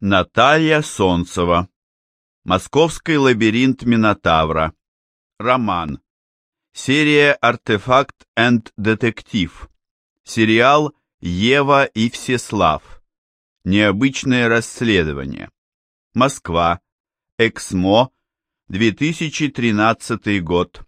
Наталья Солнцева. Московский лабиринт Минотавра. Роман. Серия «Артефакт энд детектив». Сериал «Ева и Всеслав». Необычное расследование. Москва. Эксмо. 2013 год.